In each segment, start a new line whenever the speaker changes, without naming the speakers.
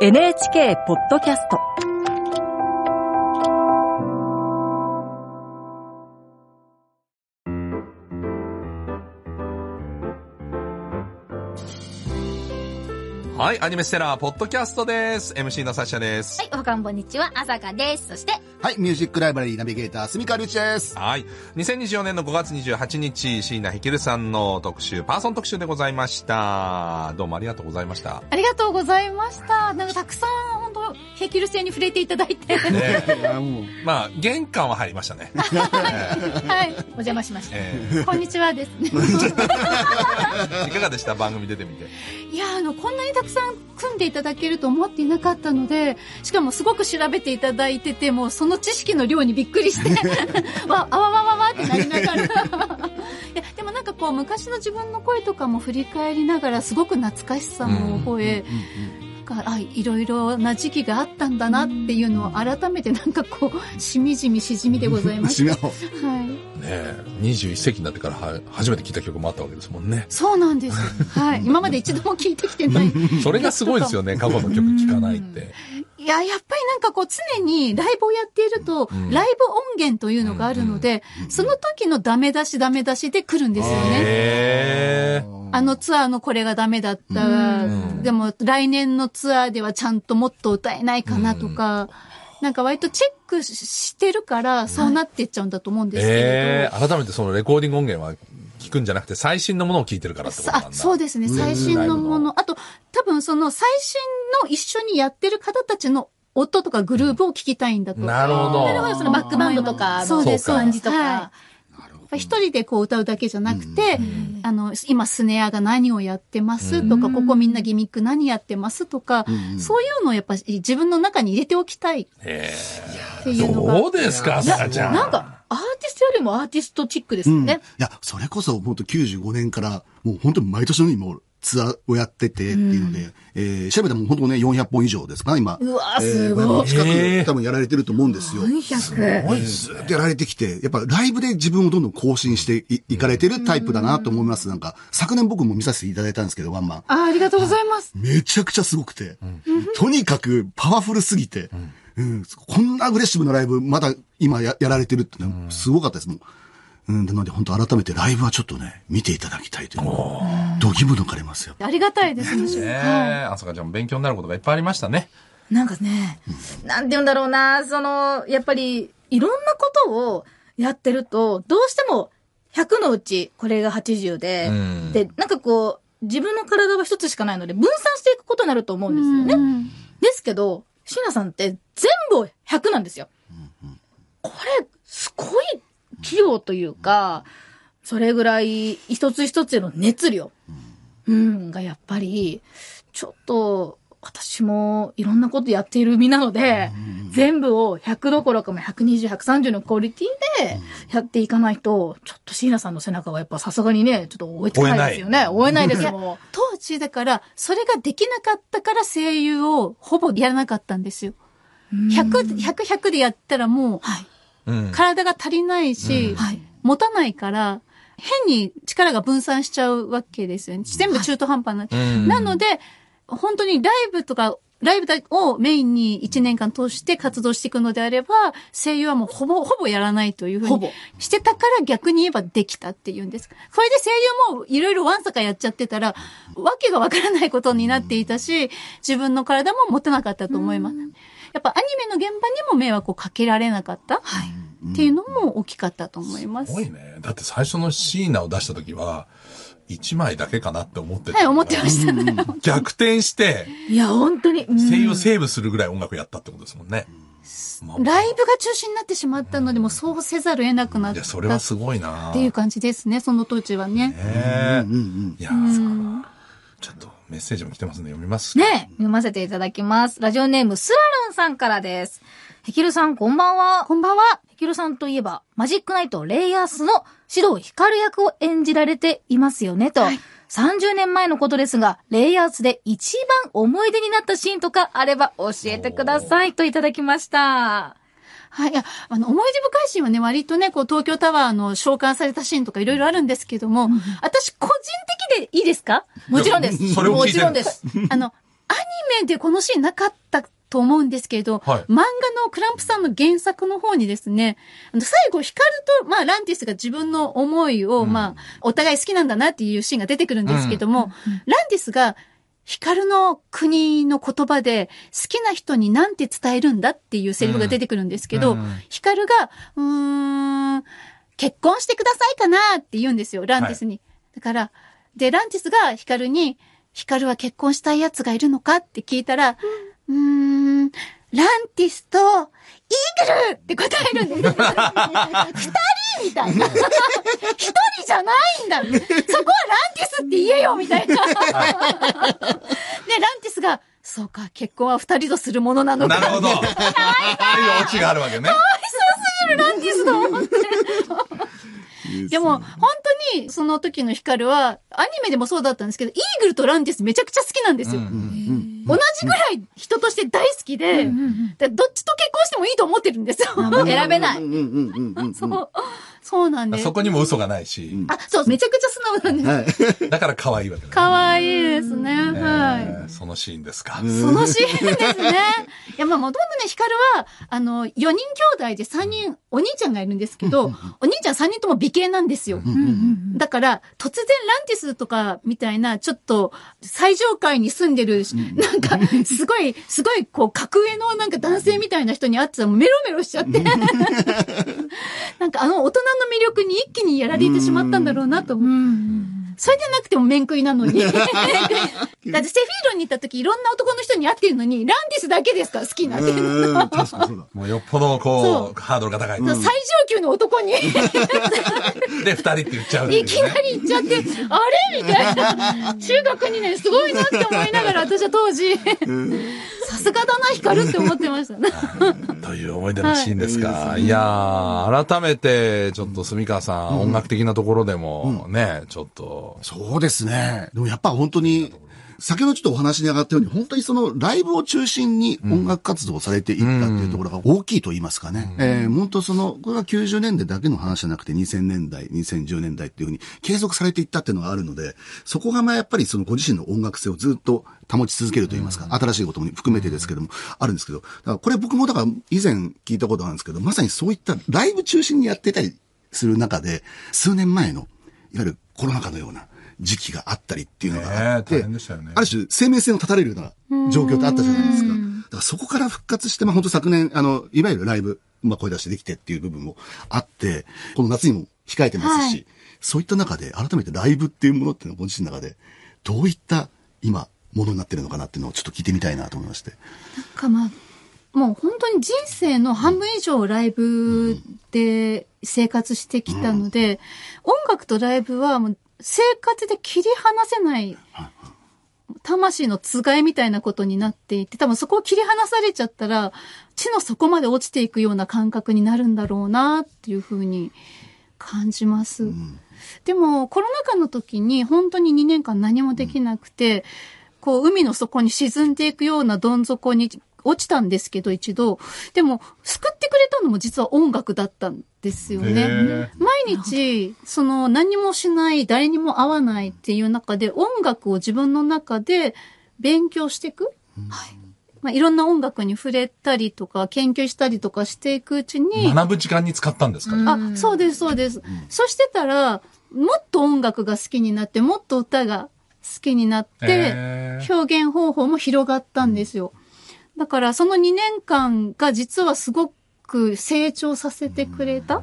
NHK ポッドキャスト。
はい、アニメステラー、ポッドキャストです。MC のサッシャです。
はい、おはかんこんにちは、あさかです。そして、
はい、ミュージックライブラリーナビゲーター、住川隆一です。
はい。2024年の5月28日、椎名ひけるさんの特集、パーソン特集でございました。どうもありがとうございました。
ありがとうございました。なんかたくさん、本当ヘキル星に触れていただいて、
ねまあ、玄関は入りましたね。
はい、お邪魔しました。
えー
こんにちはですね。
いかがでした？番組出てみて。
いや、あの、こんなにたくさん組んでいただけると思っていなかったので、しかもすごく調べていただいてて、もうその知識の量にびっくりして、わ、あわわわわってなりながら。いや、でもなんかこう、昔の自分の声とかも振り返りながら、すごく懐かしさも覚え、があいろいろな時期があったんだなっていうのを改めてなんかこうしみじみしじみでございまし
違う。
た。はい。
ねえ、21世紀になってからは初めて聞いた曲もあったわけですもんね。
そうなんです。はい。今まで一度も聞いてきてない。
それがすごいですよね、過去の曲聴かないって。
いや、やっぱりなんかこう常にライブをやっていると、
うん
ライブ音源というのがあるので、その時のダメ出しダメ出しで来るんですよね。あのツアーのこれがダメだった。
うん
でも来年のツアーではちゃんともっと歌えないかなとか、なんか割とチェックししてるから、そうなっていっちゃうんだと思うんですけれど。
えー、改めてそのレコーディング音源は聞くんじゃなくて最新のものを聞いてるからってことなんだ。
あそうですね。最新のもの。あと、多分その最新の一緒にやってる方たちの音とかグルーヴを聞きたいんだと。
なるほど。
なるほど、そのバックバンドとか、
そうです
そう
感
じとか。一人でこう歌うだけじゃなくて、あの、今スネアが何をやってますとか、ここみんなギミック何やってますとか、そういうのをやっぱり自分の中に入れておきたいっ
へ
ていうのが。
ーどうですか、さかちゃん。
なんか、アーティストよりもアーティストチックです
うん。い
ね。
や、それこそ本当95年から、もう本当に毎年のようにもうツアーをやっててっていうので、えー、調べても本当ね、400本以上ですか今。
うわ
えー
すごい
500本近く多分やられてると思うんですよ。
400。
ずっとやられてきて、やっぱライブで自分をどんどん更新していいかれてるタイプだなと思います。なんか、昨年僕も見させていただいたんですけど、ワンマン。
あありがとうございます。
めちゃくちゃすごくて、とにかくパワフルすぎて、うんこんなアグレッシブなライブ、まだ今ややられてるってのはすごかったですもん。うん、なので本当改めてライブはちょっとね、見ていただきたいというのが、度肝抜かれますよ。
ありがたいですね。
ねえ、あさかちゃんも勉強になることがいっぱいありましたね。
なんかね、なんて言うんだろうな、その、やっぱり、いろんなことをやってると、どうしても、100のうち、これが80で、
うん
で、なんかこう、自分の体は一つしかないので、分散していくことになると思うんですよね。
うん
ですけど、椎名さんって全部100なんですよ。これ、すごい器用というか、それぐらい一つ一つへの熱量、うん、がやっぱり、ちょっと、私もいろんなことやっている身なので、全部を100どころかも120、130のクオリティでやっていかないと、ちょっと椎名さんの背中はやっぱさすがにね、ちょっと追いつかないですよね。追えないですもん。
当時だから、それができなかったから声優をほぼやらなかったんですよ。100、100、100でやったらもう、
はい。
うん。
体が足りないし、
はい。
持たないから、変に力が分散しちゃうわけですよね。全部中途半端な。
うん
なので、本当にライブとか、ライブをメインに1年間通して活動していくのであれば、声優はもうほぼ、ほぼやらないというふう
ほぼ
にしてたから逆に言えばできたっていうんです。これで声優もいろいろワンサかやっちゃってたら、わけがわからないことになっていたし、自分の体も持てなかったと思います。やっぱアニメの現場にも迷惑をかけられなかった。
はい。
っていうのも大きかったと思います。
すごいね。だって最初の椎名を出した時は、1枚だけかなって思ってた。
はい、思ってましたね。
逆転して、
いや、本当に。うん
声優をセーブするぐらい音楽やったってことですもんね。まあ
ライブが中止になってしまったので、もうそうせざるを得なくなっ
いや、
た
それは
っ
すごいな
ていう感じですね、その当時はね。
ねえ
うんうん。
いやー、ちょっとメッセージも来てますんで読みます。
ね読ませていただきます。ラジオネーム、スラルンさんからです。ヘキルさん、こんばんは。
こんばんは。
ヘキルさんといえば、マジックナイトレイヤースの指導光役を演じられていますよね、と。30年前のことですが、レイヤースで一番思い出になったシーンとかあれば教えてくださいといただきました。
はい。いや、あの、思い出深いシーンはね、割とね、こう、東京タワーの召喚されたシーンとかいろいろあるんですけども、私、個人的でいいですか？
もちろんです。
それ
もちろんです。
あの、アニメでこのシーンなかったと思うんですけれど、
はい。
漫画のクランプさんの原作の方にですね、あの最後、ヒカルと、まあ、ランティスが自分の思いを、まあ、お互い好きなんだなっていうシーンが出てくるんですけども、ランティスが、ヒカルの国の言葉で好きな人に何て伝えるんだっていうセリフが出てくるんですけど、
うん
ヒカルが、うーん、結婚してくださいかなって言うんですよ、ランティスに。だから、で、ランティスがヒカルに、ヒカルは結婚したい奴がいるのかって聞いたら、うーん、ランティスと、イーグルって答えるんです。二 人みたいな。一人じゃないんだ。そこはランティスって言えよみたいな。で、ランティスが、そうか、結婚は二人とするものなのか。
なるほど。ああいうオチがあるわけね。
ランティスと思って。でも、本当に、その時のヒカルは、アニメでもそうだったんですけど、イーグルとランティスめちゃくちゃ好きなんですよ。同じぐらい人として大好きで、でどっちと結婚してもいいと思ってるんですよ。選べない。
うんうんうんうんうん。
そう。そうなんです
そ。こにも嘘がないし、
あ、そう、めちゃくちゃ素直なんです。
はい。
だから可愛いわけだね。
かわいいですね。はい。
えーそのシーンですか。
そのシーンですね。いや、まあ、もともとね、ヒカルは、あの、4人兄弟で3人、お兄ちゃんがいるんですけど、お兄ちゃん3人とも美形なんですよ。だから、突然ランティスとかみたいな、ちょっと、最上階に住んでる、なんか、すごい、すごい、こう、格上のなんか男性みたいな人に会ってたらメロメロしちゃって。なんか、あの大人の魅力に一気にやられてしまったんだろうなと思う。それでなくても面食いなのに。だってセフィーロンに行った時いろんな男の人に会ってるのに、ランディスだけですか？ら好きになって
確かにそうだ。
もうよっぽどこ、
そう
ハードルが高い。
最上級の男に、い
で、二人って言っちゃうってい。
きなり行っちゃって、あれ？みたいな。中学2年すごいなって思いながら、私は当時、さすがだな、光るって思ってましたね。
という思い出のシーンですか。い、やー、改めて、ちょっと住川さん、音楽的なところでも、ね、ちょっと、
そうですね。でもやっぱ本当に、先ほどちょっとお話に上がったように、本当にそのライブを中心に音楽活動をされていったっていうところが大きいと言いますかね。えー本当その、これは90年代だけの話じゃなくて2000年代、2010年代っていうふうに継続されていったっていうのがあるので、そこがまあやっぱりそのご自身の音楽性をずっと保ち続けると言いますか、新しいことも含めてですけども、あるんですけど、だからこれ僕もだから以前聞いたことあるんですけど、まさにそういったライブ中心にやってたりする中で、数年前の、いわゆるコロナ禍のような時期があったりっていうのがあって、
ね。
ある種生命線を絶たれるような状況ってあったじゃないですか。だからそこから復活して、まあ本当昨年、あの、いわゆるライブ、まあ声出してできてっていう部分もあって、この夏にも控えてますし、
はい。
そういった中で改めてライブっていうものっていうのはご自身の中で、どういった今、ものになってるのかなっていうのをちょっと聞いてみたいなと思いまして。
かまあ、もう本当に人生の半分以上ライブで生活してきたので、音楽とライブはもう生活で切り離せない、魂のつがいみたいなことになっていて、多分そこを切り離されちゃったら、地の底まで落ちていくような感覚になるんだろうな、っていうふうに感じます。でも、コロナ禍の時に本当に2年間何もできなくて、こう、海の底に沈んでいくようなどん底に落ちたんですけど、一度。でも、救ってくれたのも実は音楽だったんですよ
へ
ね
ー。
毎日、その何もしない、誰にも会わないっていう中で、音楽を自分の中で勉強していく。はい。まあ、いろんな音楽に触れたりとか、研究したりとかしていくうちに、
学ぶ時間に使ったんですか、
あ、そうです、そうです。そしてたら、もっと音楽が好きになって、もっと歌が好きになって表現方法も広がったんですよ。だから、その2年間が実はすごく成長させてくれた。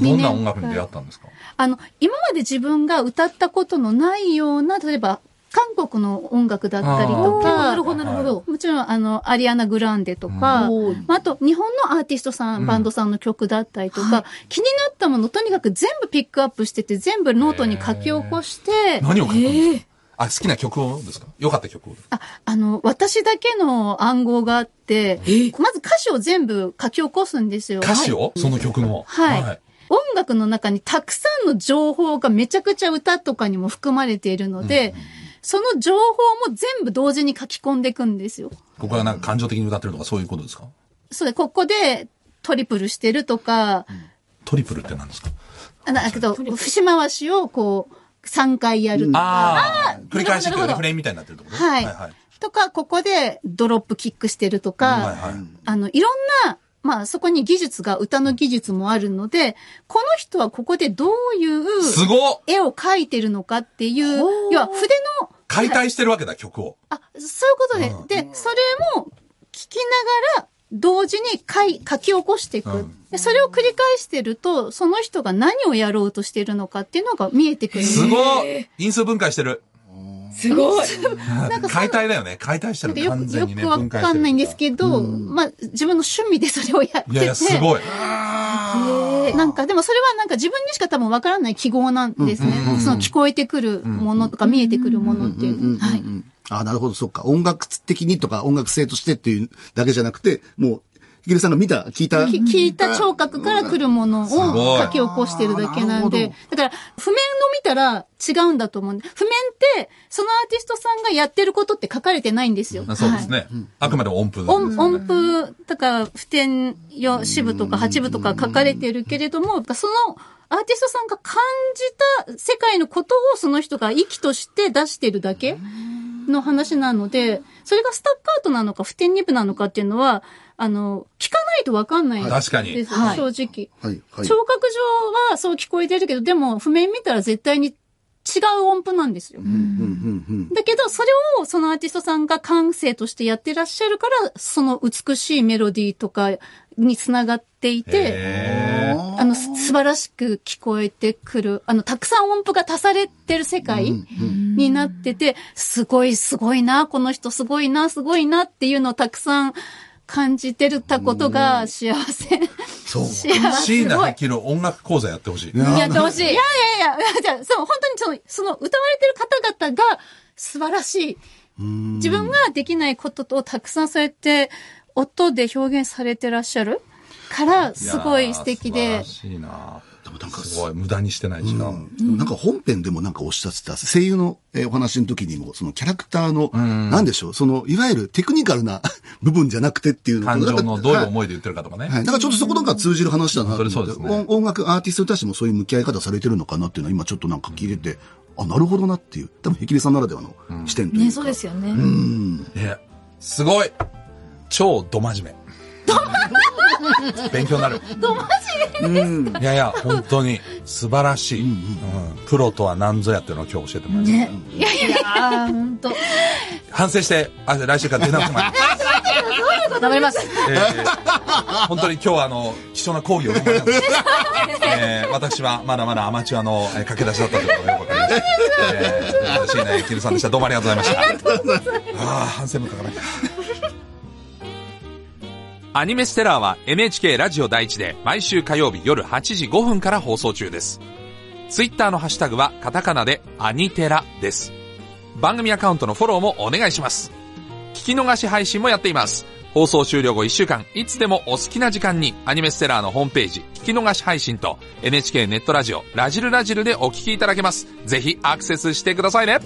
どんな音楽に出会ったんですか？
あの、今まで自分が歌ったことのないような、例えば、韓国の音楽だったりとか、
なるほど、なるほど。
もちろん、あの、アリアナ・グランデとか、
おー
まああと、日本のアーティストさん、バンドさんの曲だったりとか、気になったもの、とにかく全部ピックアップしてて、全部ノートに書き起こして、
何を書くんですか、あ、好きな曲をですか？良かった曲を。
あ、あの、私だけの暗号があって、まず歌詞を全部書き起こすんですよ。
歌詞を、その曲の？
はい。音楽の中にたくさんの情報がめちゃくちゃ歌とかにも含まれているので、その情報も全部同時に書き込んでいくんですよ。
ここはなんか感情的に歌ってるとかそういうことですか？
それ、ここでトリプルしてるとか、
トリプルって何ですか？
あだけど、節回しをこう、3回やるとか、
ああ、繰り返しってフレームみたいになってるってこと？
はい。
はいはい。
とか、ここでドロップキックしてるとか、
はいはい。
あの、いろんな、まあそこに技術が、歌の技術もあるので、この人はここでどういう
すごっ！
絵を描いてるのかっていう要は筆の、
解体してるわけだ、曲を。
あ、そういうことで、
うん。
で、それも聞きながら、同時に書い書き起こしていく、
うん
で。それを繰り返してると、その人が何をやろうとしてるのかっていうのが見えてくる。
すごい因数分解してる。
すごい。
解体だよね。解体してる。
よく、よ
完全にね。
くわかんないんですけど、
うん
まあ、自分の趣味でそれをやってて。
いやいや、すごい。
なんか、でもそれはなんか自分にしか多分わからない記号なんですね。
うんうんうん
その聞こえてくるものとか見えてくるものっていうの。はい。
あなるほど、そっか。音楽的にとか音楽性としてっていうだけじゃなくて、もう、ひきるさんが見た、聞いた。
き聞いた聴覚から来るものを書き起こしてるだけなんでだから譜面を見たら違うんだと思うんで、譜面ってそのアーティストさんがやってることって書かれてないんですよ。
そうです
はい。
ね。あくまで音符。
音音符とか、普天よ四部とか八部とか書かれてるけれども、そのアーティストさんが感じた世界のことをその人が息として出してるだけの話なので、それがスタッカートなのか普天二部なのかっていうのは、あの、聞かないとわかんない
確かに
です、
はい
正直。
はい、はい。
聴覚上はそう聞こえてるけど、でも譜面見たら絶対に違う音符なんですよ。
うん、うん、うん。
だけど、それをそのアーティストさんが感性としてやってらっしゃるから、その美しいメロディーとかにつながっていて、あの、す素晴らしく聞こえてくる、あの、たくさん音符が足されてる世界になってて、すごい、すごいな、この人すごいな、すごいなっていうのをたくさん感じてるたことが幸せ。
そう。
幸
椎。名できる音楽講座やってほしい。
やってほしい。いやいやいや、じゃあ、そう、本当にその、その歌われてる方々が素晴らしい。自分ができないこととたくさんそうやって音で表現されてらっしゃるから、すごい素敵で
ー。素晴らしいな
でもなんか
すごい、無駄にしてない時間。
うんなんか本編でもなんかおっしゃってた、声優のえーお話の時にも、そのキャラクターの、なんでしょう、その、いわゆるテクニカルな 部分じゃなくてっていうの
感情のどういう
い
思いで言ってるかとかね。
はい。だからちょっとそこなんか通じる話だなと思って
本当にそうですね
音音楽アーティストに対してもそういう向き合い方されてるのかなっていうのは今ちょっとなんか聞いてて、あ、なるほどなっていう、多分、ヘキレさんならではの視点というか。
ね、そうですよね。
うん。
いや、すごい超ど真面目。勉強になる。
うん。
いやいや、本当に素晴らしい。うんプロとは何ぞやっていうのを今日教えてもらいました。
ね。いやいや、本当
反省して、あ来週から出直すまで。
頑張ります。
えー本当に今日はあの、貴重な講義を。えー私はまだまだアマチュアのえー駆け出しだったということがよくわかりました。えー、椎名キルさんでした。どうもありがとうございました。ああ、反省文書かなきゃ。アニメステラーは NHK ラジオ第一で毎週火曜日夜8時5分から放送中です。ツイッターのハッシュタグはカタカナでアニテラです。番組アカウントのフォローもお願いします。聞き逃し配信もやっています。放送終了後1週間、いつでもお好きな時間にアニメステラーのホームページ、聞き逃し配信と NHK ネットラジオ、ラジルラジルでお聞きいただけます。ぜひアクセスしてくださいね。